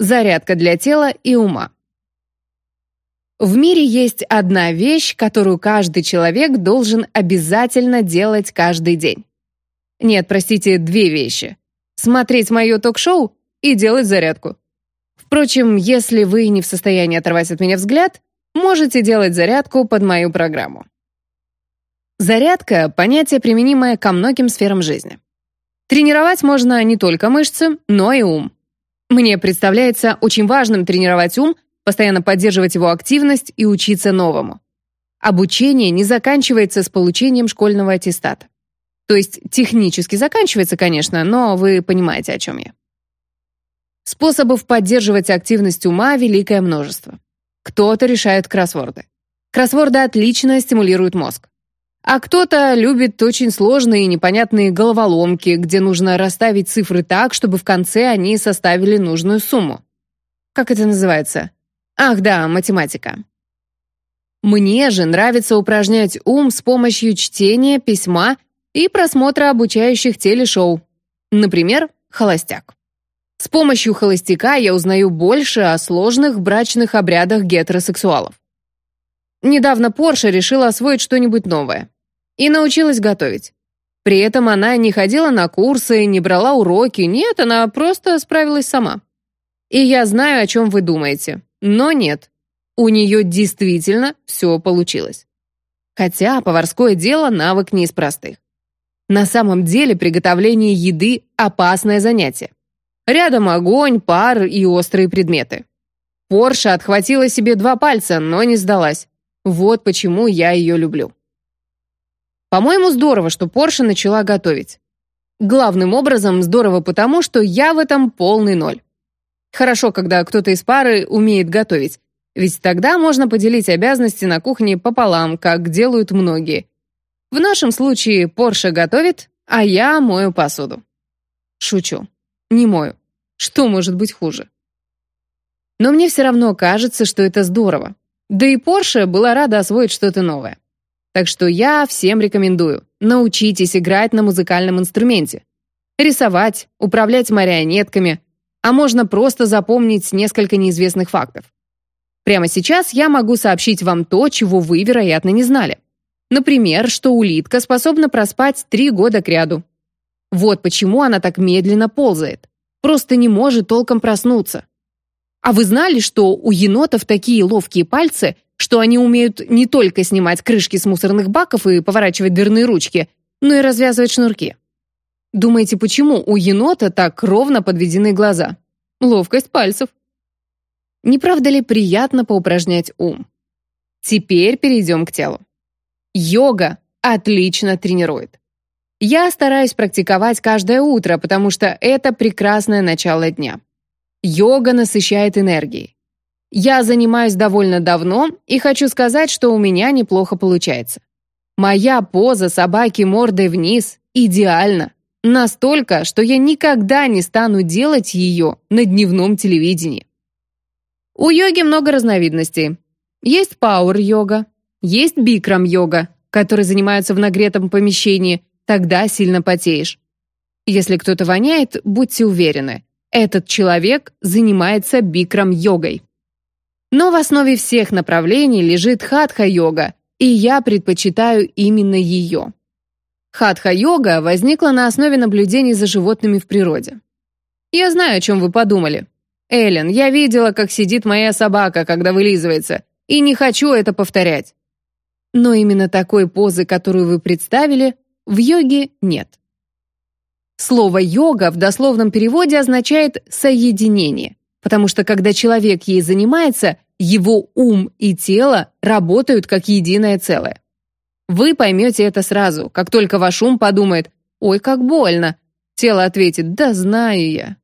Зарядка для тела и ума. В мире есть одна вещь, которую каждый человек должен обязательно делать каждый день. Нет, простите, две вещи. Смотреть мое ток-шоу и делать зарядку. Впрочем, если вы не в состоянии оторвать от меня взгляд, можете делать зарядку под мою программу. Зарядка — понятие, применимое ко многим сферам жизни. Тренировать можно не только мышцы, но и ум. Мне представляется очень важным тренировать ум, постоянно поддерживать его активность и учиться новому. Обучение не заканчивается с получением школьного аттестата. То есть технически заканчивается, конечно, но вы понимаете, о чем я. Способов поддерживать активность ума великое множество. Кто-то решает кроссворды. Кроссворды отлично стимулируют мозг. А кто-то любит очень сложные и непонятные головоломки, где нужно расставить цифры так, чтобы в конце они составили нужную сумму. Как это называется? Ах да, математика. Мне же нравится упражнять ум с помощью чтения, письма и просмотра обучающих телешоу. Например, «Холостяк». С помощью холостяка я узнаю больше о сложных брачных обрядах гетеросексуалов. Недавно Порша решила освоить что-нибудь новое. И научилась готовить. При этом она не ходила на курсы, не брала уроки, нет, она просто справилась сама. И я знаю, о чем вы думаете. Но нет, у нее действительно все получилось. Хотя поварское дело навык не из простых. На самом деле приготовление еды – опасное занятие. Рядом огонь, пар и острые предметы. Порша отхватила себе два пальца, но не сдалась. Вот почему я ее люблю. По-моему, здорово, что Порша начала готовить. Главным образом здорово потому, что я в этом полный ноль. Хорошо, когда кто-то из пары умеет готовить, ведь тогда можно поделить обязанности на кухне пополам, как делают многие. В нашем случае Порша готовит, а я мою посуду. Шучу. Не мою. Что может быть хуже? Но мне все равно кажется, что это здорово. Да и Порше была рада освоить что-то новое. Так что я всем рекомендую. Научитесь играть на музыкальном инструменте. Рисовать, управлять марионетками, а можно просто запомнить несколько неизвестных фактов. Прямо сейчас я могу сообщить вам то, чего вы, вероятно, не знали. Например, что улитка способна проспать три года кряду. Вот почему она так медленно ползает. Просто не может толком проснуться. А вы знали, что у енотов такие ловкие пальцы, что они умеют не только снимать крышки с мусорных баков и поворачивать дверные ручки, но и развязывать шнурки? Думаете, почему у енота так ровно подведены глаза? Ловкость пальцев. Не правда ли приятно поупражнять ум? Теперь перейдем к телу. Йога отлично тренирует. Я стараюсь практиковать каждое утро, потому что это прекрасное начало дня. Йога насыщает энергией. Я занимаюсь довольно давно и хочу сказать, что у меня неплохо получается. Моя поза собаки мордой вниз идеальна. Настолько, что я никогда не стану делать ее на дневном телевидении. У йоги много разновидностей. Есть пауэр-йога, есть бикрам-йога, которые занимаются в нагретом помещении, тогда сильно потеешь. Если кто-то воняет, будьте уверены, этот человек занимается бикрам-йогой. Но в основе всех направлений лежит хатха-йога, и я предпочитаю именно ее. Хатха-йога возникла на основе наблюдений за животными в природе. Я знаю, о чем вы подумали. Эллен, я видела, как сидит моя собака, когда вылизывается, и не хочу это повторять. Но именно такой позы, которую вы представили, в йоге нет. Слово «йога» в дословном переводе означает «соединение», потому что когда человек ей занимается, его ум и тело работают как единое целое. Вы поймете это сразу, как только ваш ум подумает «Ой, как больно!» Тело ответит «Да знаю я».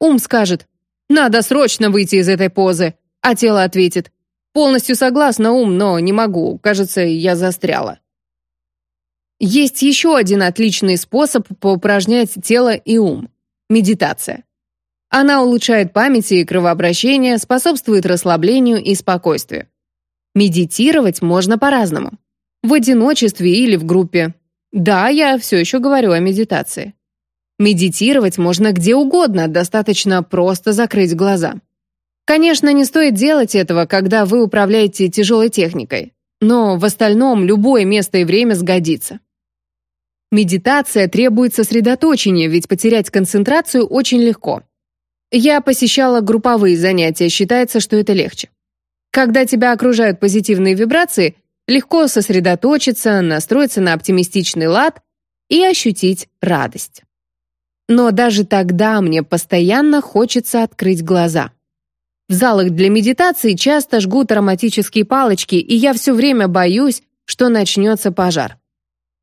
Ум скажет «Надо срочно выйти из этой позы», а тело ответит «Полностью согласна, ум, но не могу, кажется, я застряла». Есть еще один отличный способ поупражнять тело и ум – медитация. Она улучшает память и кровообращение, способствует расслаблению и спокойствию. Медитировать можно по-разному. В одиночестве или в группе. Да, я все еще говорю о медитации. Медитировать можно где угодно, достаточно просто закрыть глаза. Конечно, не стоит делать этого, когда вы управляете тяжелой техникой, но в остальном любое место и время сгодится. Медитация требует сосредоточения, ведь потерять концентрацию очень легко. Я посещала групповые занятия, считается, что это легче. Когда тебя окружают позитивные вибрации, легко сосредоточиться, настроиться на оптимистичный лад и ощутить радость. Но даже тогда мне постоянно хочется открыть глаза. В залах для медитации часто жгут ароматические палочки, и я все время боюсь, что начнется пожар.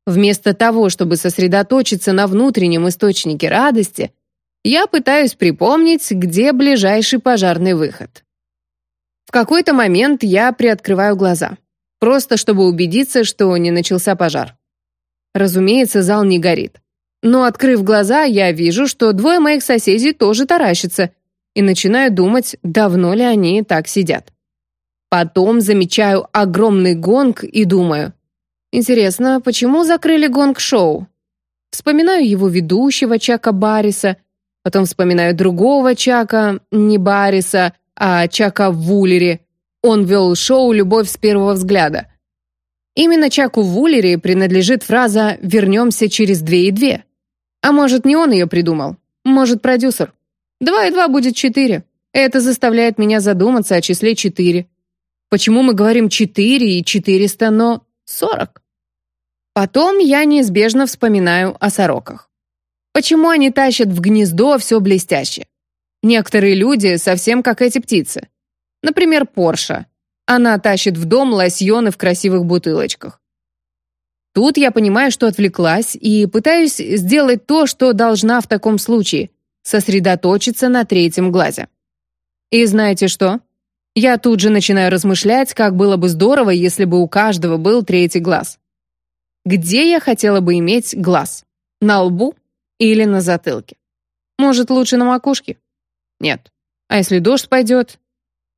Вместо того, чтобы сосредоточиться на внутреннем источнике радости, я пытаюсь припомнить, где ближайший пожарный выход. В какой-то момент я приоткрываю глаза, просто чтобы убедиться, что не начался пожар. Разумеется, зал не горит. Но, открыв глаза, я вижу, что двое моих соседей тоже таращатся, и начинаю думать, давно ли они так сидят. Потом замечаю огромный гонг и думаю, интересно, почему закрыли гонг-шоу? Вспоминаю его ведущего Чака Барриса, потом вспоминаю другого Чака, не Барриса, а Чака Вуллери. Он вел шоу «Любовь с первого взгляда». Именно Чаку Вуллери принадлежит фраза «вернемся через две и две». А может, не он ее придумал? Может, продюсер? Два и два будет четыре. Это заставляет меня задуматься о числе четыре. Почему мы говорим четыре и четыреста, но сорок? Потом я неизбежно вспоминаю о сороках. Почему они тащат в гнездо все блестящее? Некоторые люди совсем как эти птицы. Например, Порша. Она тащит в дом лосьоны в красивых бутылочках. Тут я понимаю, что отвлеклась и пытаюсь сделать то, что должна в таком случае сосредоточиться на третьем глазе. И знаете что? Я тут же начинаю размышлять, как было бы здорово, если бы у каждого был третий глаз. Где я хотела бы иметь глаз? На лбу или на затылке? Может, лучше на макушке? Нет. А если дождь пойдет?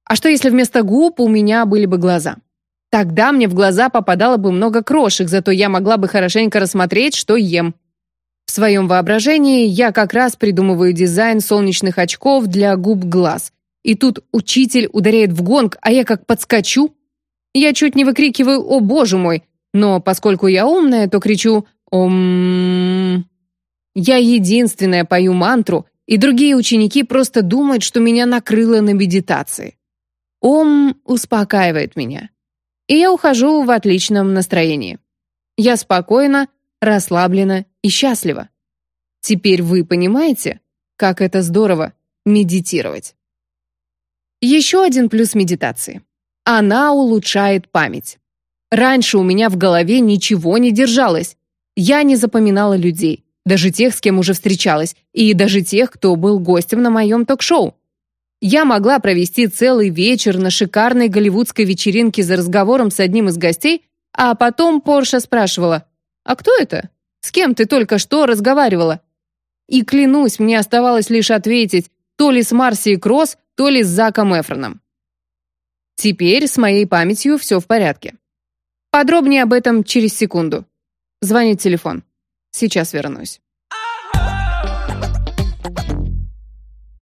А что, если вместо губ у меня были бы глаза? Тогда мне в глаза попадало бы много крошек, зато я могла бы хорошенько рассмотреть, что ем. В своем воображении я как раз придумываю дизайн солнечных очков для губ глаз. И тут учитель ударяет в гонг, а я как подскочу. Я чуть не выкрикиваю «О, боже мой!», но поскольку я умная, то кричу «Ом...». Я единственная пою мантру, и другие ученики просто думают, что меня накрыло на медитации. Ом успокаивает меня. И я ухожу в отличном настроении. Я спокойна, расслаблена и счастлива. Теперь вы понимаете, как это здорово медитировать. Еще один плюс медитации. Она улучшает память. Раньше у меня в голове ничего не держалось. Я не запоминала людей, даже тех, с кем уже встречалась, и даже тех, кто был гостем на моем ток-шоу. Я могла провести целый вечер на шикарной голливудской вечеринке за разговором с одним из гостей, а потом Порша спрашивала, «А кто это? С кем ты только что разговаривала?» И клянусь, мне оставалось лишь ответить то ли с Марси Кросс, то ли с Заком Эфроном. Теперь с моей памятью все в порядке. Подробнее об этом через секунду. Звонит телефон. Сейчас вернусь.